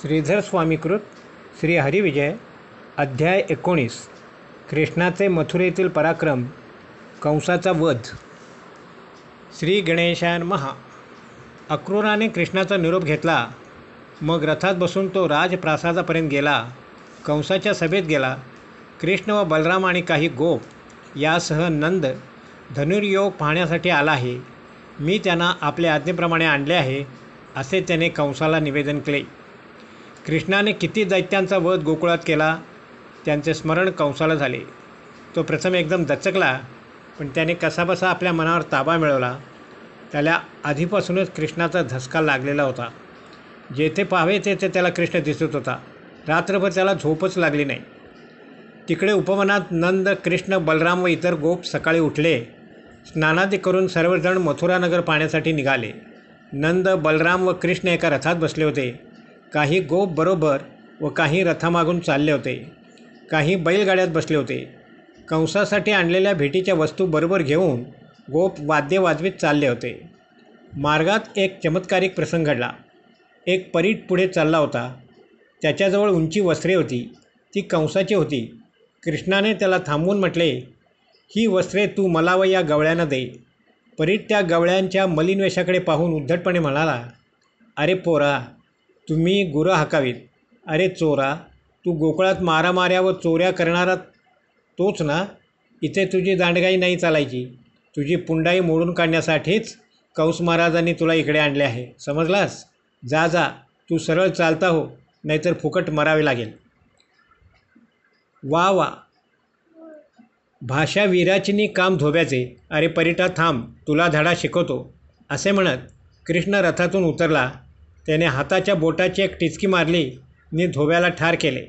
श्रीधर स्वामीकृत श्री हरिविजय अध्याय एकोणीस कृष्णाचे मथुरेतील पराक्रम कंसाचा वध. श्री गणेशान महा. अक्रूराने कृष्णाचा निरोप घेतला मग रथात बसून तो राजप्रासादापर्यंत गेला कंसाच्या सभेत गेला. कृष्ण व बलराम आणि काही गोप यासह नंद धनुर्योग पाहण्यासाठी आला आहे. मी त्यांना आपल्या आज्ञेप्रमाणे आणले आहे असे त्याने कंसाला निवेदन केले. कृष्णाने किती दैत्यांचा वध गोकुळात केला त्यांचे स्मरण कंसाला झाले. तो प्रथम एकदम दचकला पण त्याने कसाबसा आपल्या मनावर ताबा मिळवला. त्याला आधीपासूनच कृष्णाचा धसका लागलेला होता. जेथे पाहावे तेथे त्याला कृष्ण दिसत होता. रात्रभर त्याला झोपच लागली नाही. तिकडे उपवनात नंद कृष्ण बलराम व इतर गोप सकाळी उठले. स्नानादी करून सर्वजण मथुरानगर पाहण्यासाठी निघाले. नंद बलराम व कृष्ण एका रथात बसले होते. काही गोप बरोबर व काही रथामागून चालले होते. काही बैलगाड्यात बसले होते. कंसासाठी आणलेल्या भेटीच्या वस्तू बरोबर घेऊन गोप वाद्य वाजवीत चालले होते. मार्गात एक चमत्कारिक प्रसंग घडला. एक परीट पुढे चालला होता. त्याच्याजवळ उंची वस्त्रे होती. ती कंसाची होती. कृष्णाने त्याला थांबवून म्हटले ही वस्त्रे तू मला व या गवळ्यांना दे. परीट त्या गवळ्यांच्या मलिनवेशाकडे पाहून उद्धटपणे म्हणाला अरे पोरा तुम्ही गुरं हाकावीत. अरे चोरा तू गोकुळात मारामाऱ्या व चोऱ्या करणारा तोच ना? इथे तुझी दांडगाई नाही चालायची. तुझी पुंडाई मोडून काढण्यासाठीच कंस महाराजांनी तुला इकडे आणले आहे. समजलास? जा जा. तू सरळ चालता हो नाहीतर फुकट मरावे लागेल. वा वा. भाषा विराचिनी काम धोब्याचे. अरे परिटा थांब. तुला धडा शिकवतो. असे म्हणत कृष्ण रथातून उतरला. त्याने हाताच्या बोटाची एक टिचकी मारली आणि धोब्याला ठार केले.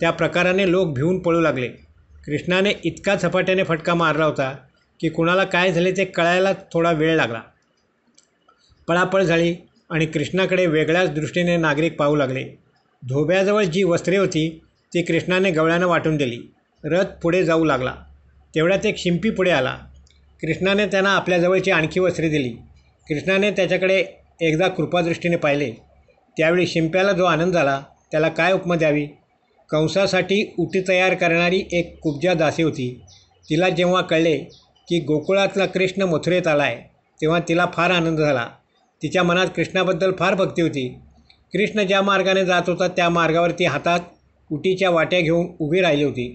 त्या प्रकाराने लोक भिवून पळू लागले. कृष्णाने इतका झपाट्याने फटका मारला होता की कुणाला काय झाले ते कळायला थोडा वेळ लागला. पळापळ झाली आणि कृष्णाकडे वेगळ्याच दृष्टीने नागरिक पाहू लागले. धोब्याजवळ जी वस्त्रे होती ती कृष्णाने गवळ्यानं वाटून दिली. रथ पुढे जाऊ लागला. तेवढ्यात एक शिंपी पुढे आला. कृष्णाने त्यांना आपल्याजवळची आणखी वस्त्रे दिली. कृष्णाने त्याच्याकडे एकदा कृपादृष्टीने पाहिले त्यावेळी शिंप्याला जो आनंद झाला त्याला काय उपमा द्यावी? कंसासाठी उटी तयार करणारी एक कुब्जा दासी होती. तिला जेव्हा कळले की गोकुळातला कृष्ण मथुरेत आला आहे तेव्हा तिला फार आनंद झाला. तिच्या मनात कृष्णाबद्दल फार भक्ती होती. कृष्ण ज्या मार्गाने जात होता त्या मार्गावर ती हातात उटीच्या वाट्या घेऊन उभी राहिली होती.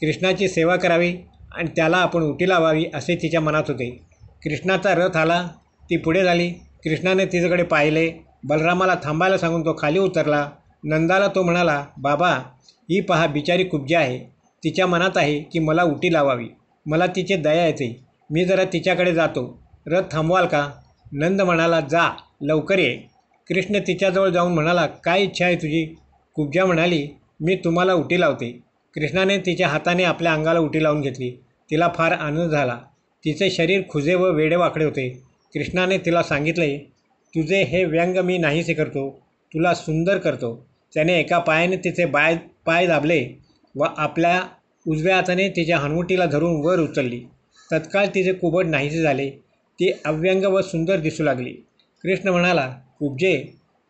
कृष्णाची सेवा करावी आणि त्याला आपण उटी लावावी असे तिच्या मनात होते. कृष्णाचा रथ आला ती पुढे झाली. कृष्णाने तिच्याकडे पाहिले. बलरामाला थांबायला सांगून तो खाली उतरला. नंदाला तो म्हणाला बाबा ही पहा बिचारी कुब्जा आहे. तिच्या मनात आहे की मला उटी लावावी. मला तिचे दया येते. मी जरा तिच्याकडे जातो. रथ थांबवाल का? नंद म्हणाला जा लवकर ये. कृष्ण तिच्याजवळ जाऊन म्हणाला काय इच्छा आहे तुझी? कुब्जा म्हणाली मी तुम्हाला उटी लावते. कृष्णाने तिच्या हाताने आपल्या अंगाला उटी लावून घेतली. तिला फार आनंद झाला. तिचे शरीर खुजे व वेडेवाकडे होते. कृष्णाने तिला सांगितले तुझे हे व्यंग मी नाहीसे करतो तुला सुंदर करतो. त्याने एका पायाने तिचे बाय पाय दाबले व आपल्या उजव्या हाताने तिच्या हनुवटीला धरून वर उचलली. तत्काळ तिचे कुबड नाहीसे झाले. ती अव्यंग व सुंदर दिसू लागली. कृष्ण म्हणाला कुब्जे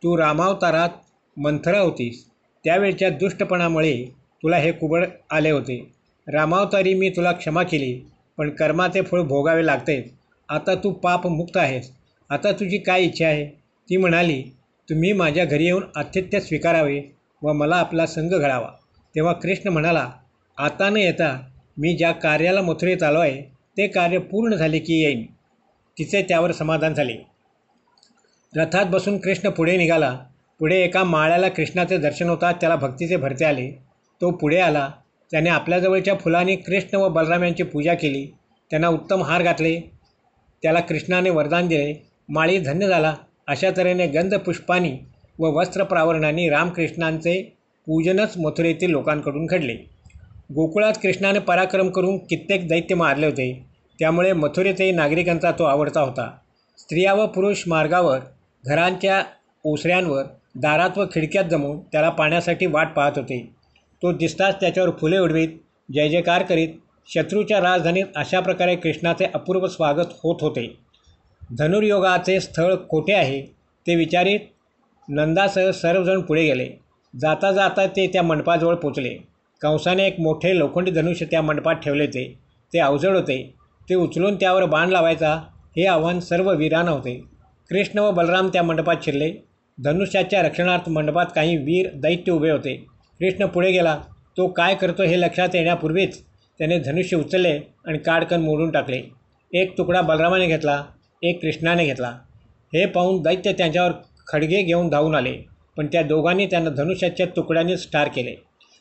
तू रामावतारात मंथरा होतीस. त्यावेळच्या दुष्टपणामुळे तुला हे कुबड आले होते. रामावतारी मी तुला क्षमा केली पण कर्माचे फळ भोगावे लागते आता तू पापमुक्त आहेस. आता तुझी काय इच्छा आहे? ती म्हणाली तुम्ही माझ्या घरी येऊन आतिथ्य स्वीकारावे व मला आपला संघ घडावा. तेव्हा कृष्ण म्हणाला आता न येता मी ज्या कार्याला मथुरेत आलो आहे ते कार्य पूर्ण झाले की येईन. तिचे त्यावर समाधान झाले. रथात बसून कृष्ण पुढे निघाला. पुढे एका माळ्याला कृष्णाचे दर्शन होता त्याला भक्तीचे भरते आले. तो पुढे आला. त्याने आपल्याजवळच्या फुलांनी कृष्ण व बलराम यांची पूजा केली. त्यांना उत्तम हार घातले. त्याला कृष्णाने वरदान दिले माळी धन्य झाला. अशा तऱ्हेने गंधपुष्पानी व वस्त्रप्रावरणाने रामकृष्णांचे पूजनच मथुरेतील लोकांकडून घडले. गोकुळात कृष्णाने पराक्रम करून कित्येक दैत्य मारले होते. त्यामुळे मथुरेतही नागरिकांचा तो आवडता होता. स्त्रिया व पुरुष मार्गावर घरांच्या ओसऱ्यांवर दारात व खिडक्यात जमून त्याला पाण्यासाठी वाट पाहत होते. तो दिसताच त्याच्यावर फुले उडवीत जय जयकार करीत शत्रूच्या राजधानीत अशा प्रकारे कृष्णाचे अपूर्व स्वागत होत होते. धनुर्योगाचे स्थळ कोठे आहे? ते विचारित नंदासह सर्वजण पुढे गेले. जाता जाता ते त्या मंडपाजवळ पोचले. कंसाने एक मोठे लोखंडी धनुष्य त्या मंडपात ठेवले होते. ते अवजड होते. ते उचलून त्यावर बाण लावायचा हे आव्हान सर्व वीरांना होते. कृष्ण व बलराम त्या मंडपात शिरले. धनुष्याच्या रक्षणार्थ मंडपात काही वीर दैत्य उभे होते. कृष्ण पुढे गेला. तो काय करतो हे लक्षात येण्यापूर्वीच त्याने धनुष्य उचलले आणि काडकन मोडून टाकले. एक तुकडा बलरामाने घेतला एक कृष्णाने घेतला. हे पाहून दैत्य त्यांच्यावर खडगे घेऊन धावून आले पण त्या दोघांनी त्यांना धनुष्याच्या तुकड्यानेच ठार केले.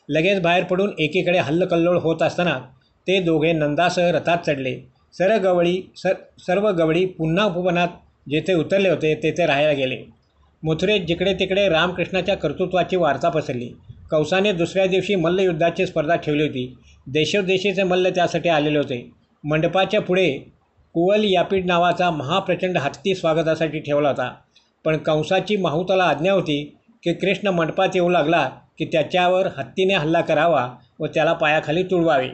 लगेच बाहेर पडून एकीकडे हल्लकल्लोळ होत असताना ते दोघे नंदासह रथात चढले. सर गवळी सर सर्व गवळी पुन्हा उपवनात जेथे उतरले होते तेथे राहायला गेले. मथुरेत जिकडे तिकडे रामकृष्णाच्या कर्तृत्वाची वार्ता पसरली. कौसाने दुसऱ्या दिवशी मल्लयुद्धाची स्पर्धा ठेवली होती. देशोदेशीचे मल्ल त्यासाठी आलेले होते. मंडपाच्या पुढे कुवल यापीड नावाचा महाप्रचंड हत्ती स्वागतासाठी ठेवला होता. पण कंसाची माहुताला आज्ञा होती की कृष्ण मंडपात येऊ लागला की त्याच्यावर हत्तीने हल्ला करावा व त्याला पायाखाली तुडवावे.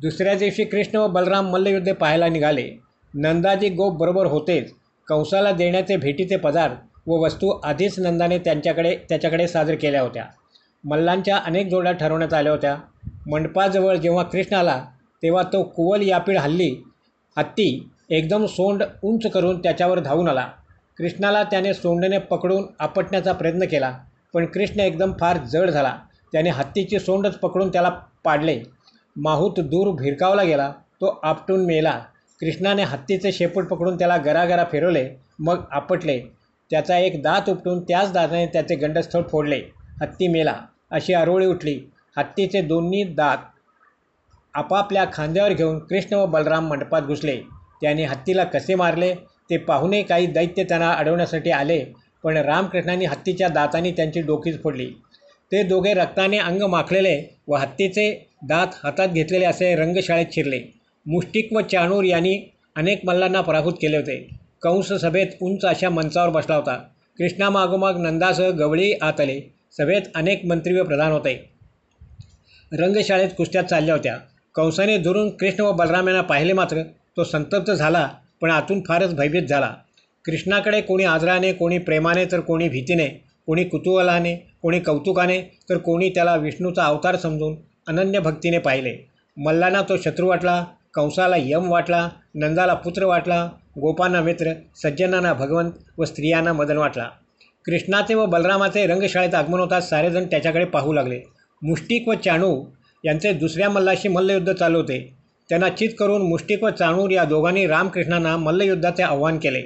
दुसऱ्या दिवशी कृष्ण व बलराम मल्लयुद्ध पाहायला निघाले. नंदाजी गोप बरोबर होतेच. कंसाला देण्याचे भेटीचे पदार्थ व वस्तू आधीच नंदाने त्यांच्याकडे त्याच्याकडे सादर केल्या होत्या. मल्लांच्या अनेक जोड्या ठरवण्यात आल्या होत्या. मंडपाजवळ जेव्हा कृष्ण आला तेव्हा तो कुवल यापीड हल्ली हत्ती एकदम सोंड उंच करून त्याच्यावर धावून आला. कृष्णाला त्याने सोंडने पकडून आपटण्याचा प्रयत्न केला पण कृष्ण एकदम फार जड झाला. त्याने हत्तीची सोंडच पकडून त्याला पाडले. माहूत दूर भिरकावला गेला तो आपटून मेला. कृष्णाने हत्तीचे शेपूट पकडून त्याला गरागरा फिरवले मग आपटले. त्याचा एक दात उपटून त्याच दाताने त्याचे गंडस्थळ फोडले. हत्ती मेला. अशी आरोळी उठली. हत्तीचे दोन्ही दात आपापल्या खांद्यावर घेऊन कृष्ण व बलराम मंडपात घुसले. त्याने हत्तीला कसे मारले ते पाहूनही काही दैत्य त्यांना अडवण्यासाठी आले पण रामकृष्णांनी हत्तीच्या दातांनी त्यांची डोकीच फोडली. ते दोघे रक्ताने अंग माखलेले व हत्तीचे दात हातात घेतलेले असे रंगशाळेत शिरले. मुष्टिक व चाणूर यांनी अनेक मल्लांना पराभूत केले होते. कंस सभेत उंच अशा मंचावर बसला होता. कृष्णामागोमाग नंदासह गवळी आत आले सभेत अनेक मंत्री व प्रधान होते. रंगशाळेत कुस्त्या चालल्या होत्या. कंसाने दुरून कृष्ण व बलराम यांना पाहिले मात्र तो संतप्त झाला पण आतून फारच भयभीत झाला. कृष्णाकडे कोणी आदराने कोणी प्रेमाने तर कोणी भीतीने कोणी कुतूहलाने कोणी कौतुकाने तर कोणी त्याला विष्णूचा अवतार समजून अनन्य भक्तीने पाहिले. मल्लांना तो शत्रू वाटला कंसाला यम वाटला नंदाला पुत्र वाटला गोपांना मित्र सज्जनांना भगवंत व स्त्रियांना मदन वाटला. कृष्णाचे व बलरामाचे रंगशाळेत आगमन होताच सारेजण त्याच्याकडे पाहू लागले. मुष्टिक व चाणू यांचे दुसऱ्या मल्लाशी मल्लयुद्ध चालू होते. त्यांना चित करून मुष्टिक व चाणूर या दोघांनी रामकृष्णांना मल्लयुद्धाचे आव्हान केले.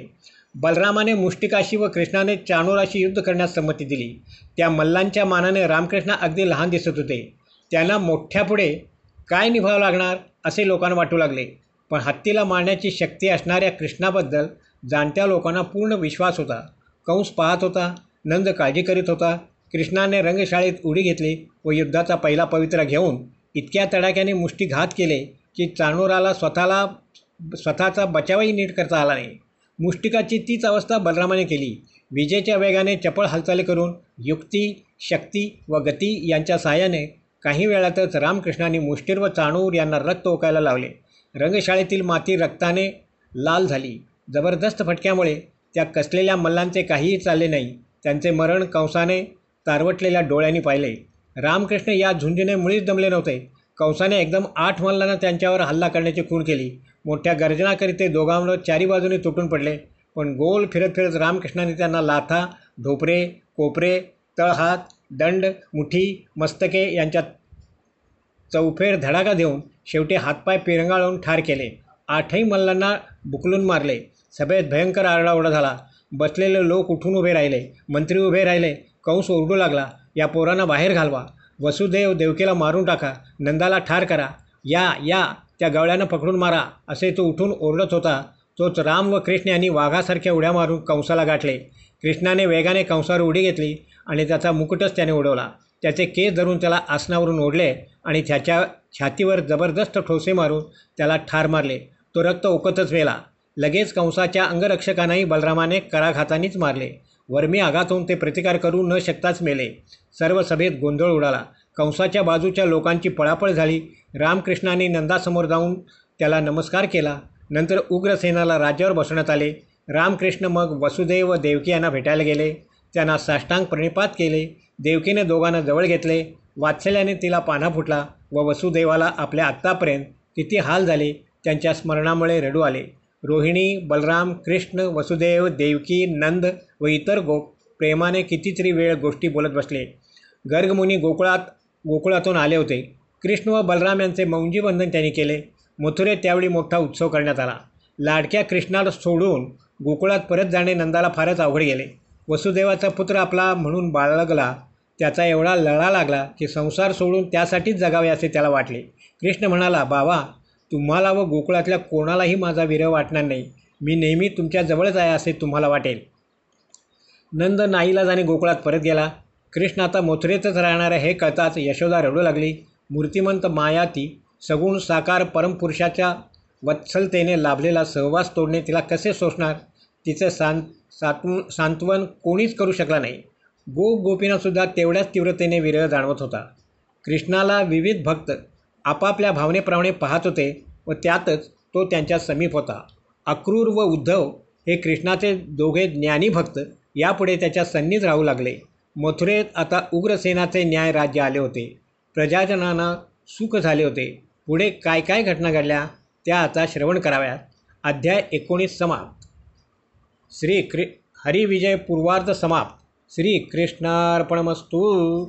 बलरामाने मुष्टिकाशी व कृष्णाने चाणूराशी युद्ध करण्यास संमती दिली. त्या मल्लांच्या मानाने रामकृष्ण अगदी लहान दिसत होते. त्यांना मोठ्यापुढे काय निभावं लागणार असे लोकांना वाटू लागले. पण हत्तीला मारण्याची शक्ती असणाऱ्या कृष्णाबद्दल जाणत्या लोकांना पूर्ण विश्वास होता. कंस पाहत होता नंद काळजी करीत होता कृष्णाने रंगशाळेत उडी घेतली व युद्धाचा पहिला पवित्रा घेऊन इतक्या तडाख्याने मुष्टीघात केले की चाणूराला स्वतःला स्वतःचा बचावही नीट करता आला नाही. मुष्टिकाची तीच अवस्था बलरामाने केली. विजेच्या वेगाने चपळ हालचाली करून युक्ती शक्ती व गती यांच्या सहाय्याने काही वेळातच रामकृष्णाने मुष्टीर व चाणूर यांना रक्त ओकायला लावले. रंगशाळेतील माती रक्ताने लाल झाली. जबरदस्त फटक्यामुळे त्या कसलेल्या मल्लांचे काहीही चालले नाही. त्यांचे मरण कंसाने तारवटलेल्या डोळ्यांनी पाहिले. रामकृष्ण या झुंजीने मुळीच दमले नव्हते. कंसाने एकदम आठ मल्लांना त्यांच्यावर हल्ला करण्याची खूण केली. मोठ्या गर्जना करीत ते दोघांवर चारी बाजूने तुटून पडले. पण गोल फिरत फिरत रामकृष्णाने त्यांना लाथा ढोपरे कोपरे तळहात दंड मुठी मस्तके यांच्यात चौफेर धडाका देऊन शेवटी हातपाय पिरंगाळून ठार केले. आठही मल्लांना बुकलून मारले. सभेत भयंकर आरडाओरडा झाला. बसलेले लोक उठून उभे राहिले. मंत्री उभे राहिले. कंस ओरडू लागला. या पोरांना बाहेर घालवा. वसुदेव देवकीला मारून टाका. नंदाला ठार करा. या या त्या गवळ्यानं पकडून मारा असे तो उठून ओरडत होता. तोच राम व कृष्ण यांनी वाघासारख्या उड्या मारून कंसाला गाठले. कृष्णाने वेगाने कंसावर उडी घेतली आणि त्याचा मुकुटच त्याने उडवला. त्याचे केस धरून त्याला आसनावरून ओढले आणि त्याच्या छातीवर जबरदस्त ठोसे मारून त्याला ठार मारले. तो रक्त ओकतच वेला लगेच कंसाच्या अंगरक्षकांनाही बलरामाने कराघातानीच मारले. वर्मी आघातून ते प्रतिकार करू न शकताच मेले. सर्व सभेत गोंधळ उडाला. कंसाच्या बाजूच्या लोकांची पळापळ झाली. रामकृष्णाने नंदासमोर जाऊन त्याला नमस्कार केला. नंतर उग्रसेनाला राज्यावर बसवण्यात आले. रामकृष्ण मग वसुदेव व देवकी यांना भेटायला गेले. त्यांना साष्टांग प्रणिपात केले. देवकीने दोघांना जवळ घेतले. वात्सल्याने तिला पाना फुटला व वसुदेवाला आपल्या आत्तापर्यंत किती हाल झाले त्यांच्या स्मरणामुळे रडू आले. रोहिणी बलराम कृष्ण वसुदेव देवकी नंद व इतर गो प्रेमाने कितीतरी वेळ गोष्टी बोलत बसले. गर्गमुनी गोकुळात गोकुळातून आले होते. कृष्ण व बलराम यांचे मौंजीबंधन त्यांनी केले. मथुरेत त्यावेळी मोठा उत्सव करण्यात आला. लाडक्या कृष्णाला सोडून गोकुळात परत जाणे नंदाला फारच अवघड गेले. वसुदेवाचा पुत्र आपला म्हणून बाळगला. त्याचा एवढा लळा लागला की संसार सोडून त्यासाठीच जगावे असे त्याला वाटले. कृष्ण म्हणाला बाबा तुम्हाला व गोकुळातल्या कोणालाही माझा विरह वाटणार नाही. मी नेहमी तुमच्या जवळच आहे असे तुम्हाला वाटेल. नंद नाईलाजाने गोकुळात परत गेला. कृष्ण आता मथुरेतच राहणार आहे हे कळताच यशोदा रडू लागली. मूर्तिमंत माया ती सगुण साकार परमपुरुषाच्या वत्सलतेने लाभलेला सहवास तोडणे तिला कसे सोसणार? तिचं सांत सात्व सांत्वन कोणीच करू शकला नाही. गोप गोपीनासुद्धा तेवढ्याच तीव्रतेने विरह जाणवत होता. कृष्णाला विविध भक्त आपापल्या भावनेप्रमाणे पाहत होते व त्यातच तो त्यांच्या समीप होता. अक्रूर व उद्धव हे कृष्णाचे दोघे ज्ञानी भक्त यापुढे त्याच्या सन्नीत राहू लागले. मथुरेत आता उग्रसेनाचे न्याय राज्य आले होते. प्रजाजनांना सुख झाले होते. पुढे काय काय घटना घडल्या त्या आता श्रवण कराव्यात. अध्याय एकोणीस समाप्त. श्री क्रि हरिविजय पूर्वार्ध समाप्त. श्री कृष्णार्पणमस्तू.